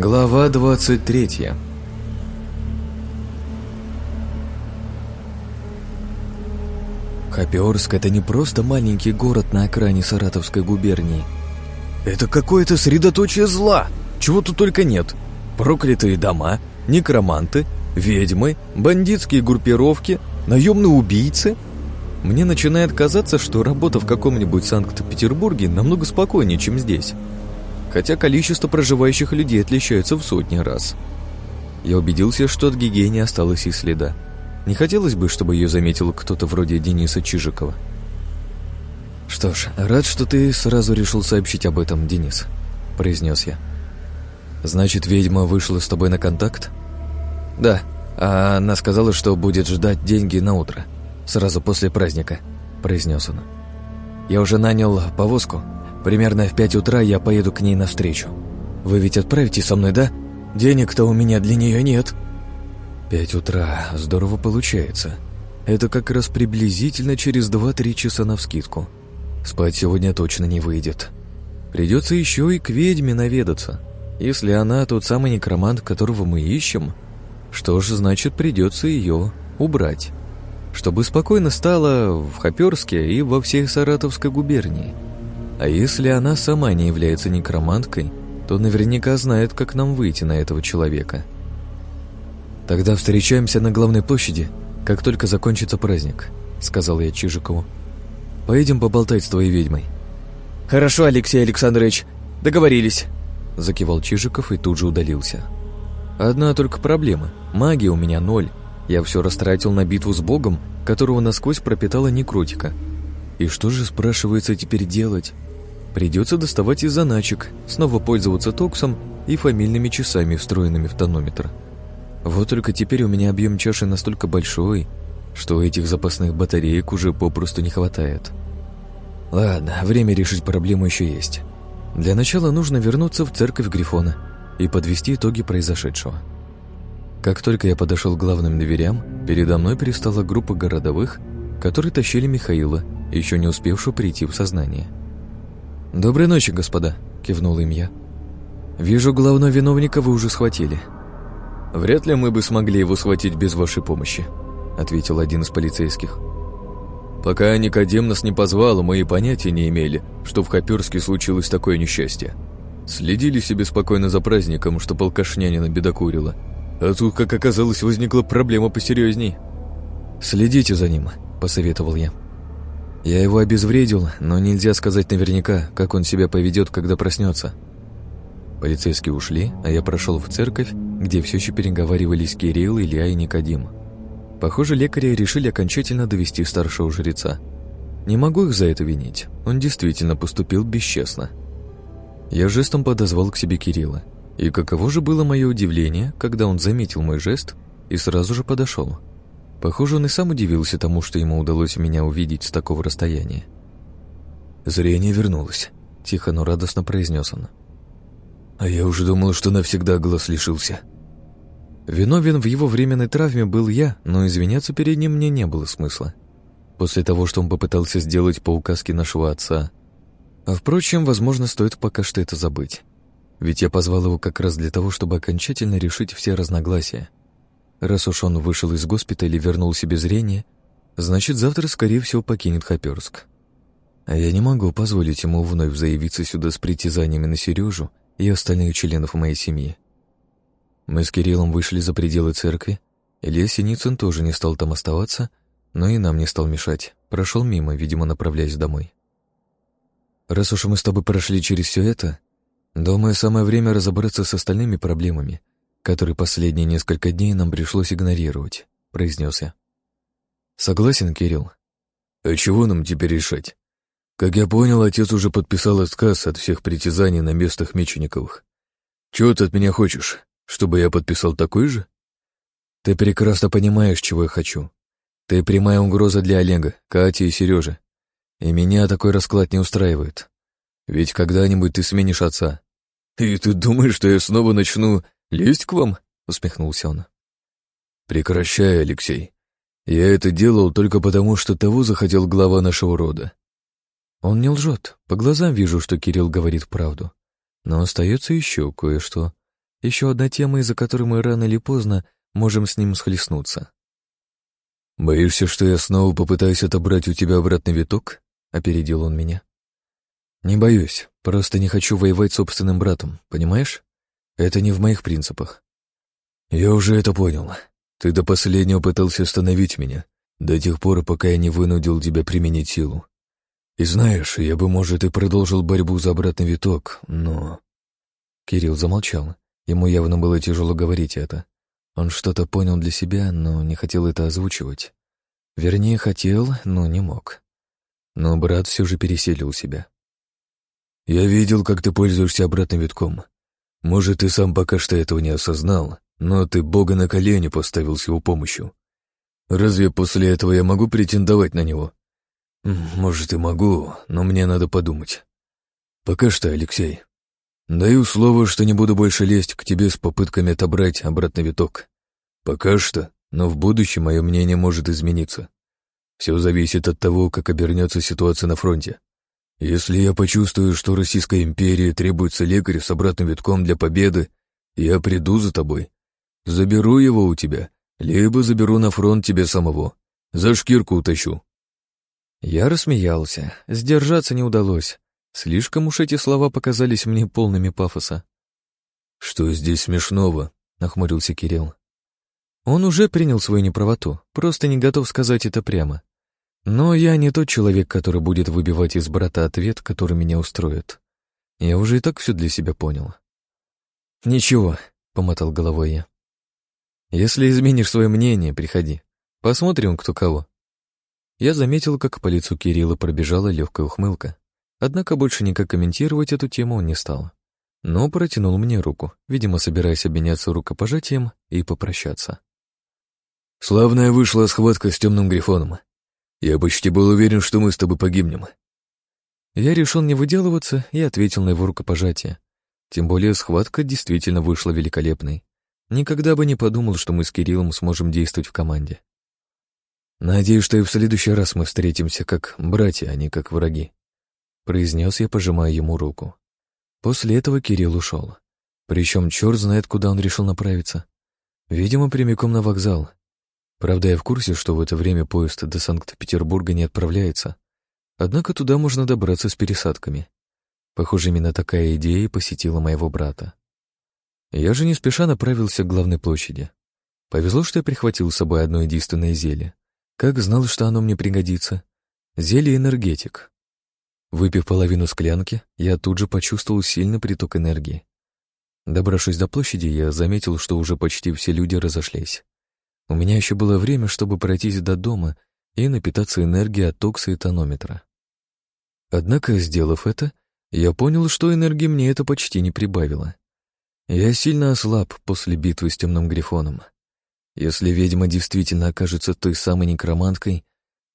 Глава 23 Хоперск — это не просто маленький город на окраине Саратовской губернии. Это какое-то средоточие зла, чего тут только нет. Проклятые дома, некроманты, ведьмы, бандитские группировки, наемные убийцы. Мне начинает казаться, что работа в каком-нибудь Санкт-Петербурге намного спокойнее, чем здесь. Хотя количество проживающих людей отличается в сотни раз. Я убедился, что от Гигеи не осталось и следа. Не хотелось бы, чтобы ее заметил кто-то вроде Дениса Чижикова. «Что ж, рад, что ты сразу решил сообщить об этом, Денис», — произнес я. «Значит, ведьма вышла с тобой на контакт?» «Да, а она сказала, что будет ждать деньги на утро, сразу после праздника», — произнес он. «Я уже нанял повозку. Примерно в пять утра я поеду к ней навстречу. Вы ведь отправите со мной, да? Денег-то у меня для нее нет». Пять утра. Здорово получается. Это как раз приблизительно через 2-3 часа навскидку. Спать сегодня точно не выйдет. Придется еще и к ведьме наведаться. Если она тот самый некромант, которого мы ищем, что ж, значит, придется ее убрать. Чтобы спокойно стало в Хоперске и во всей Саратовской губернии. А если она сама не является некроманткой, то наверняка знает, как нам выйти на этого человека. «Тогда встречаемся на главной площади, как только закончится праздник», — сказал я Чижикову. «Поедем поболтать с твоей ведьмой». «Хорошо, Алексей Александрович, договорились», — закивал Чижиков и тут же удалился. «Одна только проблема. Магии у меня ноль. Я все растратил на битву с Богом, которого насквозь пропитала некротика. И что же, спрашивается, теперь делать?» Придется доставать из заначек, снова пользоваться токсом и фамильными часами, встроенными в тонометр. Вот только теперь у меня объем чаши настолько большой, что этих запасных батареек уже попросту не хватает. Ладно, время решить проблему еще есть. Для начала нужно вернуться в церковь Грифона и подвести итоги произошедшего. Как только я подошел к главным дверям, передо мной перестала группа городовых, которые тащили Михаила, еще не успевшую прийти в сознание. «Доброй ночи, господа», — кивнул им я. «Вижу, главного виновника вы уже схватили». «Вряд ли мы бы смогли его схватить без вашей помощи», — ответил один из полицейских. «Пока Никодим нас не позвал, мы и понятия не имели, что в Хоперске случилось такое несчастье. Следили себе спокойно за праздником, что полкашнянина бедокурила. А тут, как оказалось, возникла проблема посерьезней». «Следите за ним», — посоветовал я. «Я его обезвредил, но нельзя сказать наверняка, как он себя поведет, когда проснется». Полицейские ушли, а я прошел в церковь, где все еще переговаривались Кирилл, Илья и Никодим. Похоже, лекари решили окончательно довести старшего жреца. Не могу их за это винить, он действительно поступил бесчестно. Я жестом подозвал к себе Кирилла, и каково же было мое удивление, когда он заметил мой жест и сразу же подошел. Похоже, он и сам удивился тому, что ему удалось меня увидеть с такого расстояния. «Зрение вернулось», — тихо, но радостно произнес он. А я уже думал, что навсегда глаз лишился. Виновен в его временной травме был я, но извиняться перед ним мне не было смысла. После того, что он попытался сделать по указке нашего отца. А впрочем, возможно, стоит пока что это забыть. Ведь я позвал его как раз для того, чтобы окончательно решить все разногласия. Раз уж он вышел из госпиталя и вернул себе зрение, значит, завтра, скорее всего, покинет Хоперск. А я не могу позволить ему вновь заявиться сюда с притязаниями на Сережу и остальных членов моей семьи. Мы с Кириллом вышли за пределы церкви. Илья Синицын тоже не стал там оставаться, но и нам не стал мешать. Прошел мимо, видимо, направляясь домой. Раз уж мы с тобой прошли через все это, думаю, самое время разобраться с остальными проблемами, которые последние несколько дней нам пришлось игнорировать, произнес я. Согласен, Кирилл? А чего нам теперь решать? Как я понял, отец уже подписал отказ от всех притязаний на местах Мечениковых. Чего ты от меня хочешь? Чтобы я подписал такой же? Ты прекрасно понимаешь, чего я хочу. Ты прямая угроза для Олега, Кати и Сережи. И меня такой расклад не устраивает. Ведь когда-нибудь ты сменишь отца. И ты думаешь, что я снова начну лезть к вам? Усмехнулся он. Прекращай, Алексей. Я это делал только потому, что того захотел глава нашего рода. Он не лжет. По глазам вижу, что Кирилл говорит правду. Но остается еще кое-что. еще одна тема, из-за которой мы рано или поздно можем с ним схлестнуться. «Боишься, что я снова попытаюсь отобрать у тебя обратный виток?» — опередил он меня. «Не боюсь, просто не хочу воевать собственным братом, понимаешь? Это не в моих принципах». «Я уже это понял. Ты до последнего пытался остановить меня, до тех пор, пока я не вынудил тебя применить силу. И знаешь, я бы, может, и продолжил борьбу за обратный виток, но...» Кирилл замолчал. Ему явно было тяжело говорить это. Он что-то понял для себя, но не хотел это озвучивать. Вернее, хотел, но не мог. Но брат все же переселил себя. «Я видел, как ты пользуешься обратным витком. Может, ты сам пока что этого не осознал, но ты Бога на колени поставил с его помощью. Разве после этого я могу претендовать на него? Может, и могу, но мне надо подумать. Пока что, Алексей, даю слово, что не буду больше лезть к тебе с попытками отобрать обратный виток. Пока что, но в будущем мое мнение может измениться. Все зависит от того, как обернется ситуация на фронте. Если я почувствую, что Российской империи требуется лекарь с обратным витком для победы, я приду за тобой. Заберу его у тебя либо заберу на фронт тебе самого. За шкирку утащу». Я рассмеялся. Сдержаться не удалось. Слишком уж эти слова показались мне полными пафоса. «Что здесь смешного?» — нахмурился Кирилл. Он уже принял свою неправоту, просто не готов сказать это прямо. Но я не тот человек, который будет выбивать из брата ответ, который меня устроит. Я уже и так все для себя понял. «Ничего», — помотал головой я. Если изменишь свое мнение, приходи. Посмотрим, кто кого. Я заметил, как по лицу Кирилла пробежала легкая ухмылка. Однако больше никак комментировать эту тему он не стал. Но протянул мне руку, видимо, собираясь обменяться рукопожатием и попрощаться. «Славная вышла схватка с темным грифоном. Я почти был уверен, что мы с тобой погибнем». Я решил не выделываться и ответил на его рукопожатие. Тем более схватка действительно вышла великолепной. Никогда бы не подумал, что мы с Кириллом сможем действовать в команде. Надеюсь, что и в следующий раз мы встретимся как братья, а не как враги. Произнес я, пожимая ему руку. После этого Кирилл ушел. Причем черт знает, куда он решил направиться. Видимо, прямиком на вокзал. Правда, я в курсе, что в это время поезд до Санкт-Петербурга не отправляется. Однако туда можно добраться с пересадками. Похоже, именно такая идея посетила моего брата. Я же не спеша направился к главной площади. Повезло, что я прихватил с собой одно единственное зелье. Как знал, что оно мне пригодится. Зелье энергетик. Выпив половину склянки, я тут же почувствовал сильный приток энергии. Добравшись до площади, я заметил, что уже почти все люди разошлись. У меня еще было время, чтобы пройтись до дома и напитаться энергией от токса и тонометра. Однако, сделав это, я понял, что энергии мне это почти не прибавило. Я сильно ослаб после битвы с темным грифоном. Если ведьма действительно окажется той самой некроманткой,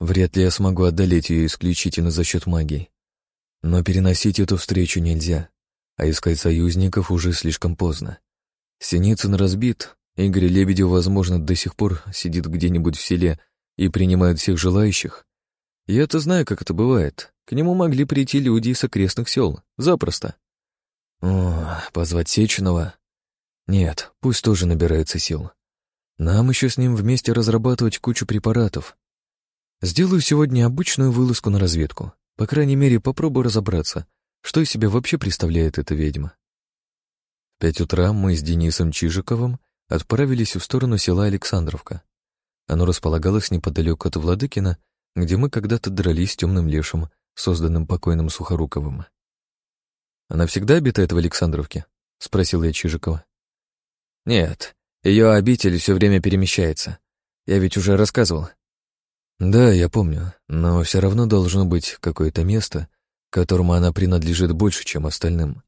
вряд ли я смогу одолеть ее исключительно за счет магии. Но переносить эту встречу нельзя, а искать союзников уже слишком поздно. Синицын разбит, Игорь Лебедев, возможно, до сих пор сидит где-нибудь в селе и принимает всех желающих. Я-то знаю, как это бывает. К нему могли прийти люди из окрестных сел. Запросто. О, позвать Сеченова? Нет, пусть тоже набирается сил. Нам еще с ним вместе разрабатывать кучу препаратов. Сделаю сегодня обычную вылазку на разведку. По крайней мере, попробую разобраться, что из себя вообще представляет эта ведьма. В пять утра мы с Денисом Чижиковым отправились в сторону села Александровка. Оно располагалось неподалеку от Владыкина, где мы когда-то дрались с темным лешим, созданным покойным Сухоруковым. Она всегда обитает в Александровке?» — спросил я Чижикова. «Нет, ее обитель все время перемещается. Я ведь уже рассказывал». «Да, я помню, но все равно должно быть какое-то место, которому она принадлежит больше, чем остальным».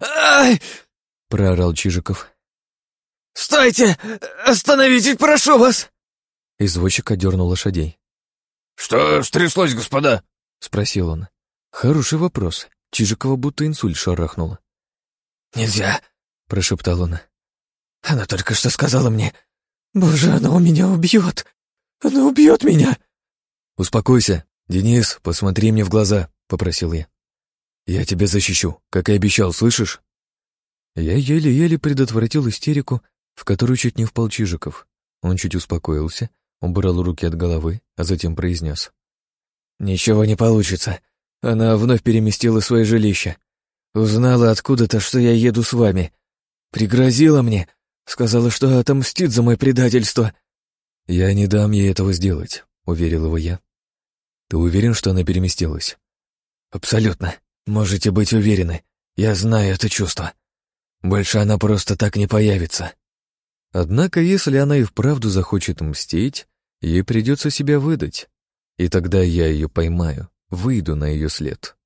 «Ай!» — проорал Чижиков. «Стойте! Остановитесь, прошу вас!» Извозчик одернул лошадей. «Что стряслось, господа?» — спросил он. «Хороший вопрос. Чижикова будто инсульт шарахнула. «Нельзя!» — прошептал он. «Она только что сказала мне... Боже, она у меня убьет! Она убьет меня!» «Успокойся. Денис, посмотри мне в глаза», — попросил я. «Я тебя защищу, как и обещал, слышишь?» Я еле-еле предотвратил истерику, в которую чуть не впал Чижиков. Он чуть успокоился, убрал руки от головы, а затем произнес. «Ничего не получится. Она вновь переместила свое жилище. Узнала откуда-то, что я еду с вами. Пригрозила мне, сказала, что отомстит за мое предательство». «Я не дам ей этого сделать», — уверил его я. «Ты уверен, что она переместилась?» «Абсолютно. Можете быть уверены. Я знаю это чувство. Больше она просто так не появится». Однако, если она и вправду захочет мстить, ей придется себя выдать. И тогда я ее поймаю, выйду на ее след.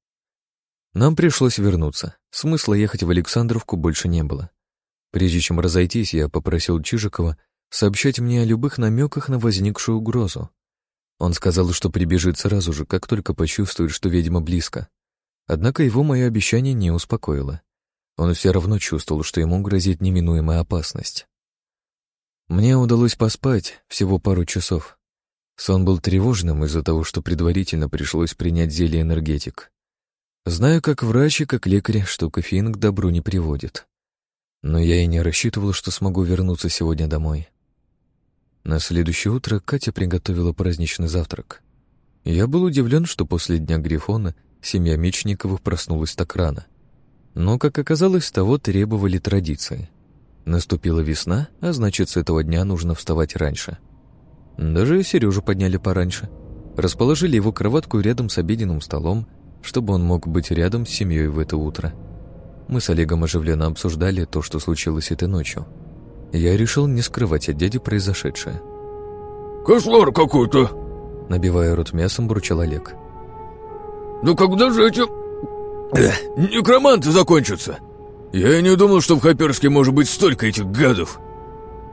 Нам пришлось вернуться. Смысла ехать в Александровку больше не было. Прежде чем разойтись, я попросил Чижикова сообщать мне о любых намеках на возникшую угрозу. Он сказал, что прибежит сразу же, как только почувствует, что ведьма близко. Однако его мое обещание не успокоило. Он все равно чувствовал, что ему грозит неминуемая опасность. Мне удалось поспать всего пару часов. Сон был тревожным из-за того, что предварительно пришлось принять зелье энергетик. Знаю, как врач и как лекарь, что кофеин к добру не приводит. Но я и не рассчитывал, что смогу вернуться сегодня домой. На следующее утро Катя приготовила праздничный завтрак. Я был удивлен, что после Дня Грифона семья Мечниковых проснулась так рано. Но, как оказалось, того требовали традиции. Наступила весна, а значит, с этого дня нужно вставать раньше. Даже Сережу подняли пораньше. Расположили его кроватку рядом с обеденным столом, чтобы он мог быть рядом с семьей в это утро. Мы с Олегом оживленно обсуждали то, что случилось этой ночью. Я решил не скрывать от дяди произошедшее. «Кошмар какой-то!» Набивая рот мясом, бурчал Олег. «Ну когда же эти... некроманты закончатся?» «Я не думал, что в Хаперске может быть столько этих гадов!»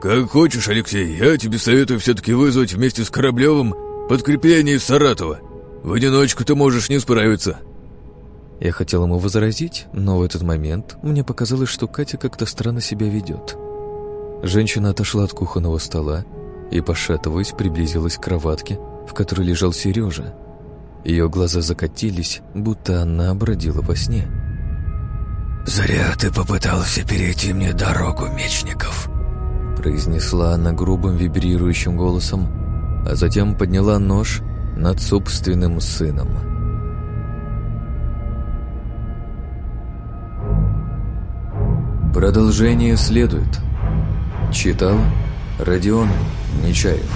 «Как хочешь, Алексей, я тебе советую все-таки вызвать вместе с Кораблевым подкрепление из Саратова. В одиночку ты можешь не справиться». Я хотел ему возразить, но в этот момент мне показалось, что Катя как-то странно себя ведет. Женщина отошла от кухонного стола и, пошатываясь, приблизилась к кроватке, в которой лежал Сережа. Ее глаза закатились, будто она бродила во сне. «Зря ты попытался перейти мне дорогу, Мечников», произнесла она грубым вибрирующим голосом, а затем подняла нож над собственным сыном. Продолжение следует. Читал Родион Нечаев.